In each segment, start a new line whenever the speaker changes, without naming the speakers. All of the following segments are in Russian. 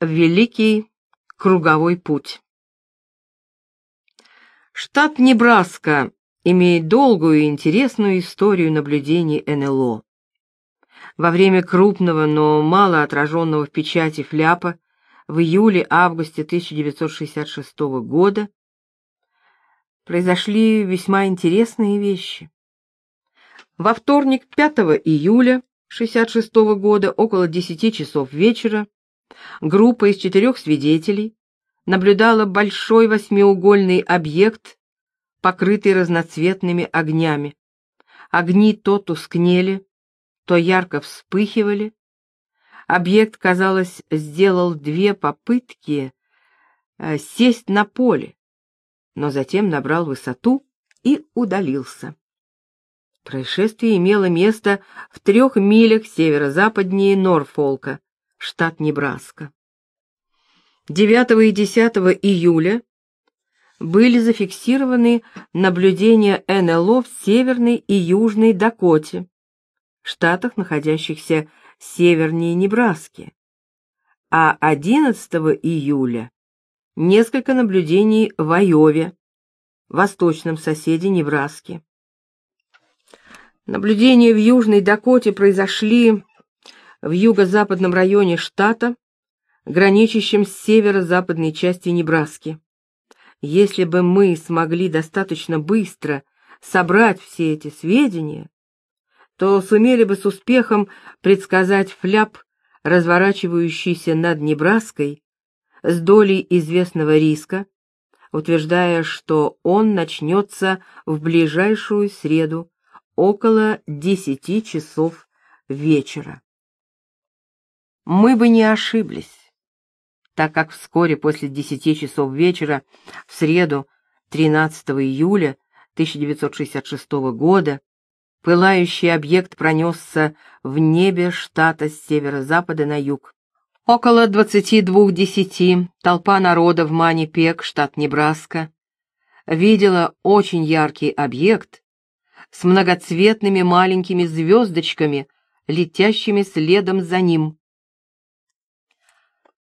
Великий круговой путь. Штат Небраска имеет долгую и интересную историю наблюдений НЛО. Во время крупного, но мало отраженного в печати фляпа в июле-августе 1966 года произошли весьма интересные вещи. Во вторник, 5 июля 1966 года, около 10 часов вечера, группа из четырех свидетелей наблюдала большой восьмиугольный объект, покрытый разноцветными огнями. Огни то тускнели, то ярко вспыхивали. Объект, казалось, сделал две попытки э, сесть на поле, но затем набрал высоту и удалился. Происшествие имело место в трех милях северо-западнее Норфолка, штат Небраска. 9 и 10 июля были зафиксированы наблюдения НЛО в Северной и Южной Дакоте, штатах, находящихся севернее Небраски, а 11 июля несколько наблюдений в Айове, восточном соседе Небраски. Наблюдения в Южной Дакоте произошли в юго-западном районе штата, граничащем с северо-западной частью Небраски. Если бы мы смогли достаточно быстро собрать все эти сведения, то сумели бы с успехом предсказать фляп, разворачивающийся над Небраской, с долей известного риска, утверждая, что он начнется в ближайшую среду около десяти часов вечера мы бы не ошиблись, так как вскоре после десяти часов вечера в среду 13 июля 1966 года пылающий объект пронесся в небе штата с северо-запада на юг. Около 22.10 толпа народа в Манипек, штат Небраска, видела очень яркий объект с многоцветными маленькими звездочками, летящими следом за ним.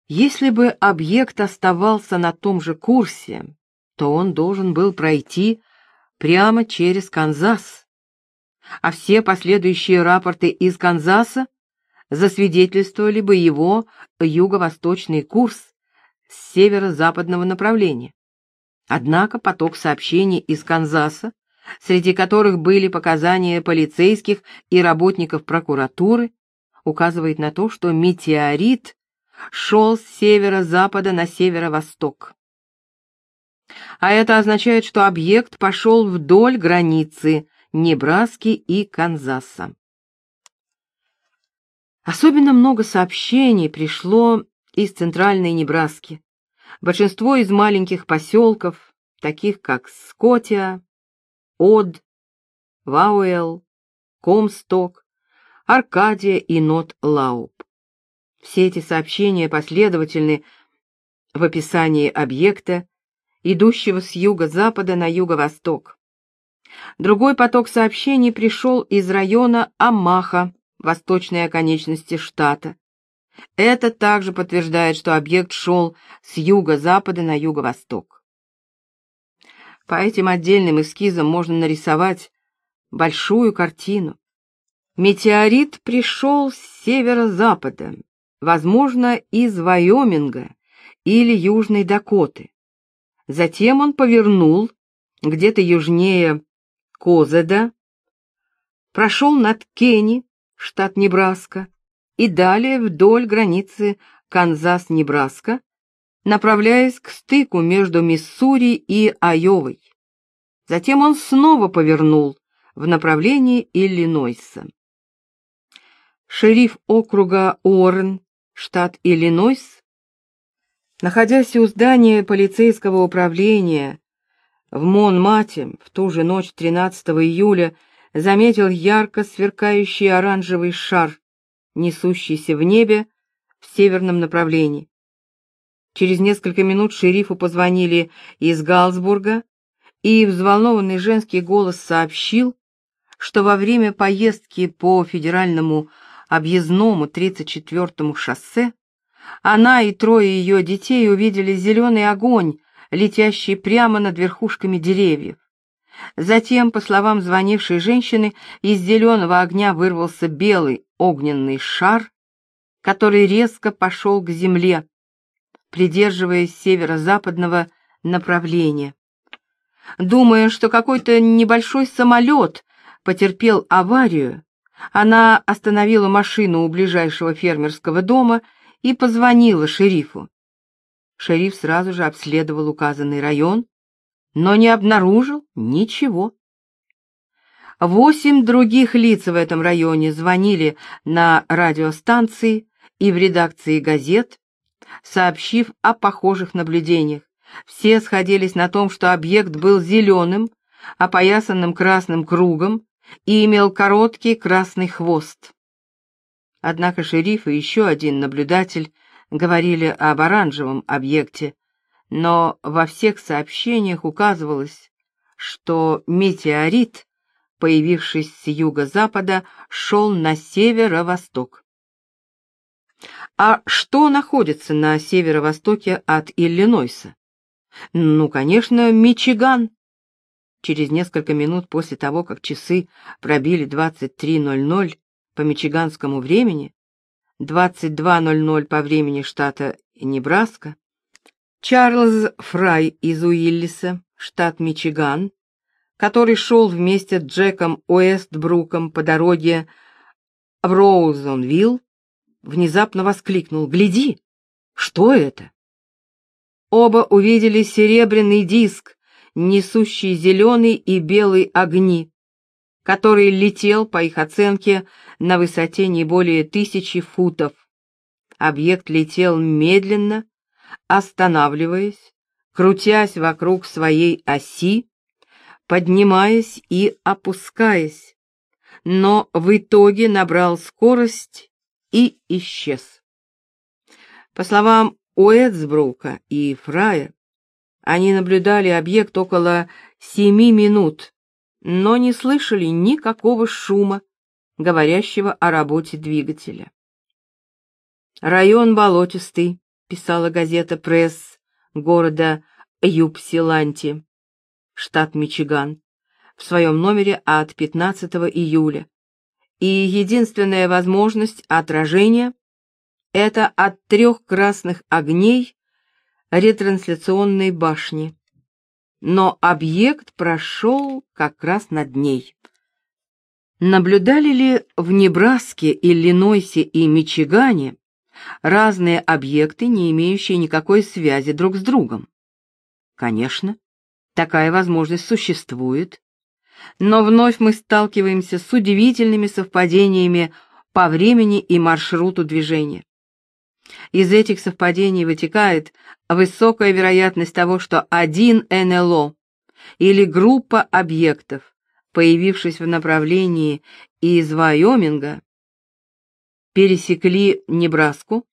Если бы объект оставался на том же курсе, то он должен был пройти прямо через Канзас, а все последующие рапорты из Канзаса засвидетельствовали бы его юго-восточный курс с северо-западного направления. Однако поток сообщений из Канзаса, среди которых были показания полицейских и работников прокуратуры, указывает на то, что метеорит шел с северо-запада на северо-восток. А это означает, что объект пошел вдоль границы Небраски и Канзаса. Особенно много сообщений пришло из центральной Небраски. Большинство из маленьких поселков, таких как Скотия, Од, Вауэлл, Комсток, Аркадия и Нот-Лауп. Все эти сообщения последовательны в описании объекта, идущего с юго-запада на юго-восток. Другой поток сообщений пришел из района Амаха, восточной оконечности штата. Это также подтверждает, что объект шел с юго-запада на юго-восток. По этим отдельным эскизам можно нарисовать большую картину. Метеорит пришел с северо-запада, возможно, из Вайоминга или Южной Дакоты. Затем он повернул где-то южнее Козеда, прошел над Кенни, штат Небраска, и далее вдоль границы Канзас-Небраска, направляясь к стыку между Миссури и Айовой. Затем он снова повернул в направлении Иллинойса. Шериф округа Уоррен штат Иллинойс, находясь у здания полицейского управления в Мон-Мате в ту же ночь 13 июля, заметил ярко сверкающий оранжевый шар, несущийся в небе в северном направлении. Через несколько минут шерифу позвонили из Галсбурга, и взволнованный женский голос сообщил, что во время поездки по федеральному объездному 34-му шоссе Она и трое ее детей увидели зеленый огонь, летящий прямо над верхушками деревьев. Затем, по словам звонившей женщины, из зеленого огня вырвался белый огненный шар, который резко пошел к земле, придерживаясь северо-западного направления. Думая, что какой-то небольшой самолет потерпел аварию, она остановила машину у ближайшего фермерского дома и позвонила шерифу. Шериф сразу же обследовал указанный район, но не обнаружил ничего. Восемь других лиц в этом районе звонили на радиостанции и в редакции газет, сообщив о похожих наблюдениях. Все сходились на том, что объект был зеленым, опоясанным красным кругом и имел короткий красный хвост. Однако шериф и еще один наблюдатель говорили об оранжевом объекте, но во всех сообщениях указывалось, что метеорит, появившись с юго-запада, шел на северо-восток. А что находится на северо-востоке от Иллинойса? Ну, конечно, Мичиган. Через несколько минут после того, как часы пробили 23.00 по мичиганскому времени, 22.00 по времени штата Небраска, Чарльз Фрай из Уиллиса, штат Мичиган, который шел вместе с Джеком Уэстбруком по дороге в Роузонвилл, внезапно воскликнул «Гляди! Что это?» Оба увидели серебряный диск, несущий зеленый и белый огни, который летел, по их оценке, на высоте не более тысячи футов. Объект летел медленно, останавливаясь, крутясь вокруг своей оси, поднимаясь и опускаясь, но в итоге набрал скорость и исчез. По словам Уэтсбрука и Фрая, они наблюдали объект около семи минут, но не слышали никакого шума, говорящего о работе двигателя. Район болотистый, писала газета «Пресс» города Юпсиланти, штат Мичиган, в своем номере от 15 июля. И единственная возможность отражения — это от трех красных огней ретрансляционной башни. Но объект прошел как раз над ней. Наблюдали ли в Небраске, Иллинойсе и Мичигане разные объекты, не имеющие никакой связи друг с другом? Конечно, такая возможность существует. Но вновь мы сталкиваемся с удивительными совпадениями по времени и маршруту движения. Из этих совпадений вытекает высокая вероятность того, что один НЛО или группа объектов, появившись в направлении из Вайоминга, пересекли Небраску,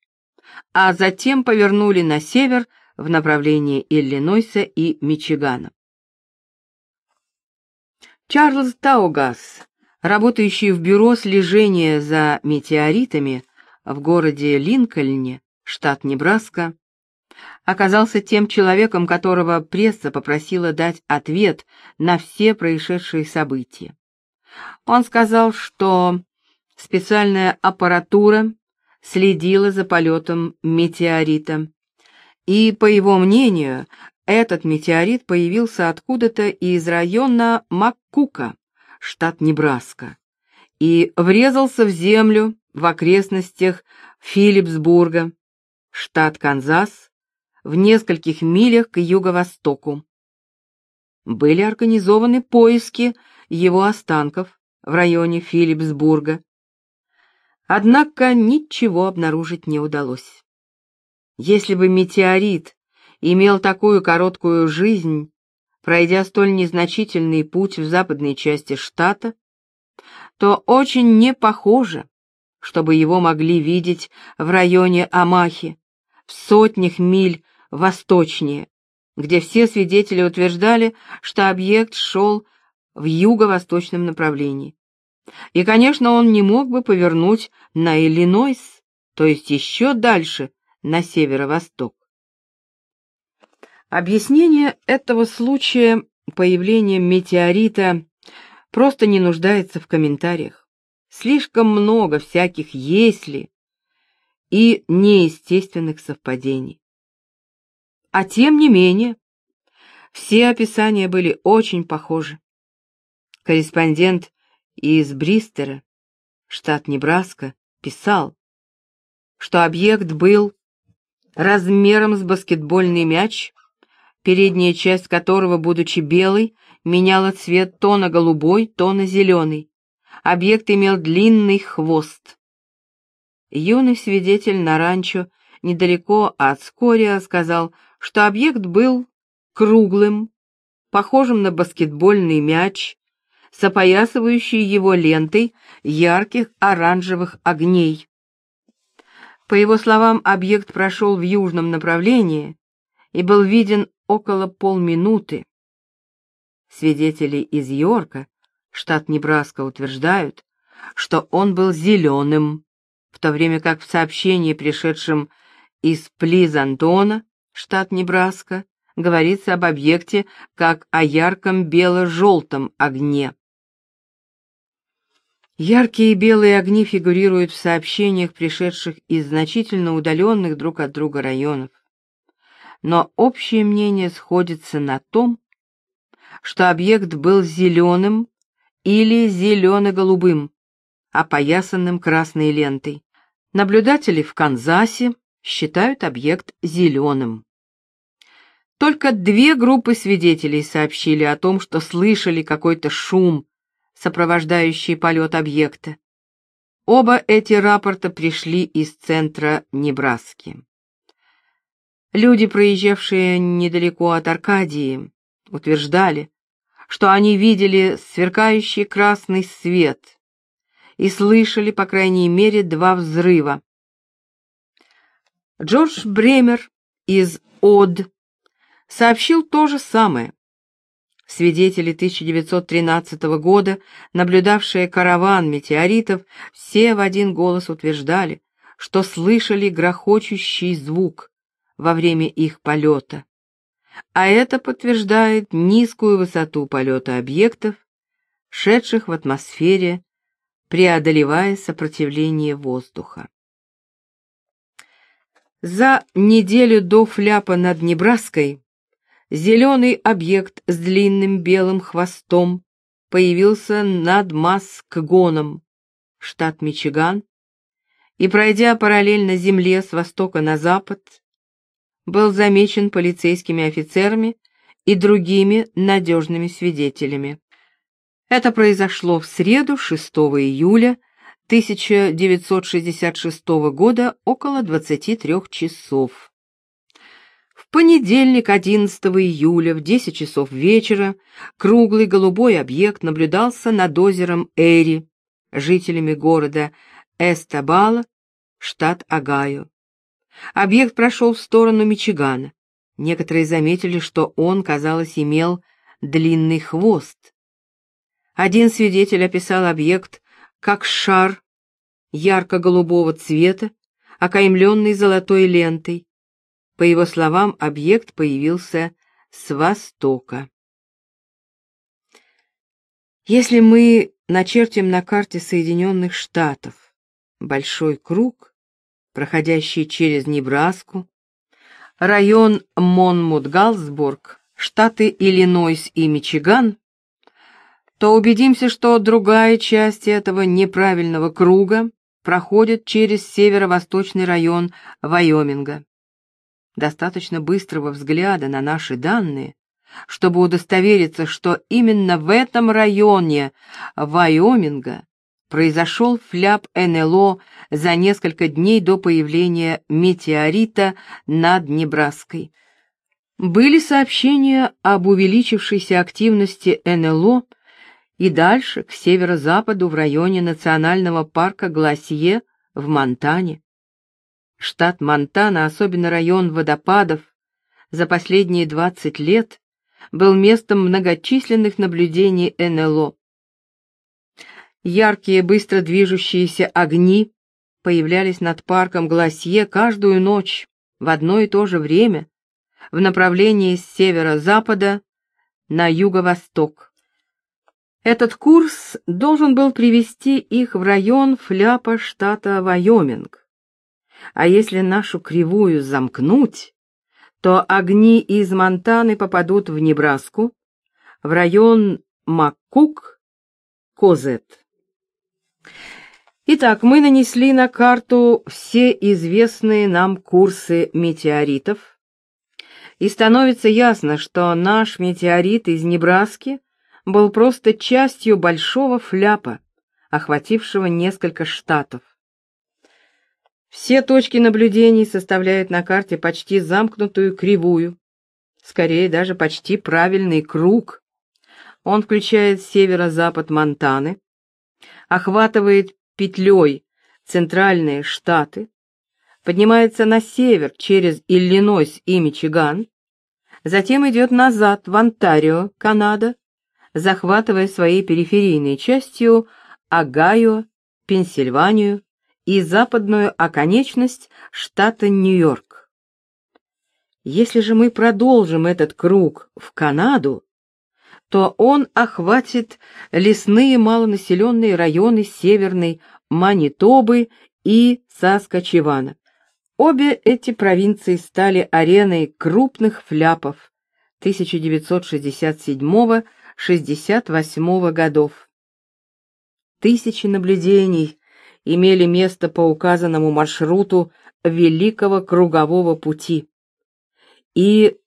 а затем повернули на север в направлении Иллинойса и Мичигана. Чарльз Таугас, работающий в бюро слежения за метеоритами в городе Линкольне, штат Небраска, оказался тем человеком, которого пресса попросила дать ответ на все происшедшие события. Он сказал, что специальная аппаратура следила за полетом метеорита, и, по его мнению, этот метеорит появился откуда-то из района Маккука, штат Небраска, и врезался в землю в окрестностях Филипсбурга, штат Канзас, в нескольких милях к юго-востоку. Были организованы поиски его останков в районе Филипсбурга, Однако ничего обнаружить не удалось. Если бы метеорит имел такую короткую жизнь, пройдя столь незначительный путь в западной части штата, то очень не похоже, чтобы его могли видеть в районе Амахи, в сотнях миль восточнее, где все свидетели утверждали, что объект шел в юго-восточном направлении. И, конечно, он не мог бы повернуть на Иллинойс, то есть еще дальше, на северо-восток. Объяснение этого случая появления метеорита просто не нуждается в комментариях. Слишком много всяких «если» и неестественных совпадений. А тем не менее, все описания были очень похожи. Корреспондент из Бристера, штат Небраска, писал, что объект был размером с баскетбольный мяч, передняя часть которого, будучи белой, меняла цвет то на голубой, то на зеленый. Объект имел длинный хвост. Юный свидетель на ранчо недалеко от Скория сказал, что объект был круглым, похожим на баскетбольный мяч, с опоясывающей его лентой ярких оранжевых огней. По его словам, объект прошел в южном направлении и был виден около полминуты. Свидетели из Йорка, штат Небраска, утверждают, что он был зеленым, в то время как в сообщении, пришедшем из Плизантона, штат Небраска, говорится об объекте как о ярком бело-желтом огне. Яркие белые огни фигурируют в сообщениях, пришедших из значительно удаленных друг от друга районов. Но общее мнение сходится на том, что объект был зеленым или зелено-голубым, опоясанным красной лентой. Наблюдатели в Канзасе считают объект зеленым. Только две группы свидетелей сообщили о том, что слышали какой-то шум, сопровождающий полет объекта. Оба эти рапорта пришли из центра Небраски. Люди, проезжавшие недалеко от Аркадии, утверждали, что они видели сверкающий красный свет и слышали, по крайней мере, два взрыва. Джордж Бремер из ОД сообщил то же самое. Свидетели 1913 года, наблюдавшие караван метеоритов, все в один голос утверждали, что слышали грохочущий звук во время их полета. А это подтверждает низкую высоту полета объектов, шедших в атмосфере, преодолевая сопротивление воздуха. За неделю до фляпа над Небраской Зеленый объект с длинным белым хвостом появился над Маскгоном, штат Мичиган, и, пройдя параллельно земле с востока на запад, был замечен полицейскими офицерами и другими надежными свидетелями. Это произошло в среду 6 июля 1966 года около 23 часов понедельник, 11 июля, в 10 часов вечера, круглый голубой объект наблюдался над озером Эри, жителями города Эстабала, штат Огайо. Объект прошел в сторону Мичигана. Некоторые заметили, что он, казалось, имел длинный хвост. Один свидетель описал объект как шар ярко-голубого цвета, окаймленный золотой лентой, по его словам, объект появился с востока. Если мы начертим на карте Соединенных Штатов большой круг, проходящий через Небраску, район Монмут-Галсбург, штаты Иллинойс и Мичиган, то убедимся, что другая часть этого неправильного круга проходит через северо-восточный район Вайоминга. Достаточно быстрого взгляда на наши данные, чтобы удостовериться, что именно в этом районе Вайоминга произошел фляп НЛО за несколько дней до появления метеорита над Небраской. Были сообщения об увеличившейся активности НЛО и дальше, к северо-западу, в районе национального парка Гласье в Монтане. Штат Монтана, особенно район водопадов, за последние 20 лет был местом многочисленных наблюдений НЛО. Яркие, быстро движущиеся огни появлялись над парком Гласье каждую ночь. в одно и то же время в направлении с северо-запада на юго-восток. Этот курс должен был привести их в район фляпа штата Вайоминг. А если нашу кривую замкнуть, то огни из Монтаны попадут в Небраску, в район Маккук, Козет. Итак, мы нанесли на карту все известные нам курсы метеоритов, и становится ясно, что наш метеорит из Небраски был просто частью большого фляпа, охватившего несколько штатов. Все точки наблюдений составляют на карте почти замкнутую кривую, скорее даже почти правильный круг. Он включает северо-запад Монтаны, охватывает петлей центральные штаты, поднимается на север через Иллинойс и Мичиган, затем идет назад в Онтарио, Канада, захватывая своей периферийной частью Огайо, Пенсильванию и западную оконечность штата Нью-Йорк. Если же мы продолжим этот круг в Канаду, то он охватит лесные малонаселенные районы северной Манитобы и Саскачевана. Обе эти провинции стали ареной крупных фляпов 1967-68 годов. Тысячи наблюдений имели место по указанному маршруту Великого Кругового Пути. И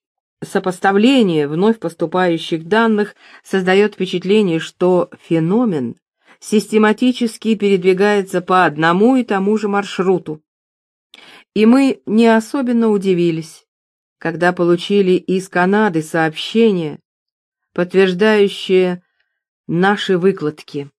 сопоставление вновь поступающих данных создает впечатление, что феномен систематически передвигается по одному и тому же маршруту. И мы не особенно удивились, когда получили из Канады сообщение, подтверждающее наши выкладки.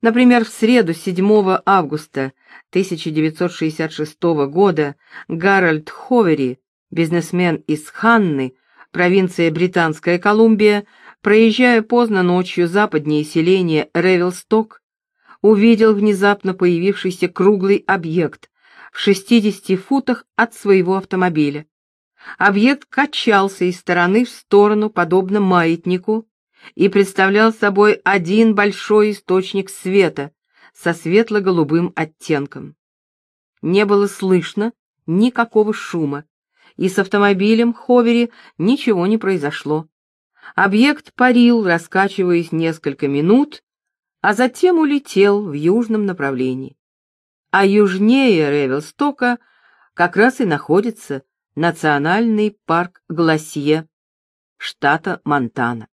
Например, в среду 7 августа 1966 года Гарольд Ховери, бизнесмен из Ханны, провинция Британская Колумбия, проезжая поздно ночью западнее селения Ревелсток, увидел внезапно появившийся круглый объект в 60 футах от своего автомобиля. Объект качался из стороны в сторону, подобно маятнику, и представлял собой один большой источник света со светло-голубым оттенком. Не было слышно никакого шума, и с автомобилем Ховери ничего не произошло. Объект парил, раскачиваясь несколько минут, а затем улетел в южном направлении. А южнее Ревелстока как раз и находится национальный парк Гласье штата Монтана.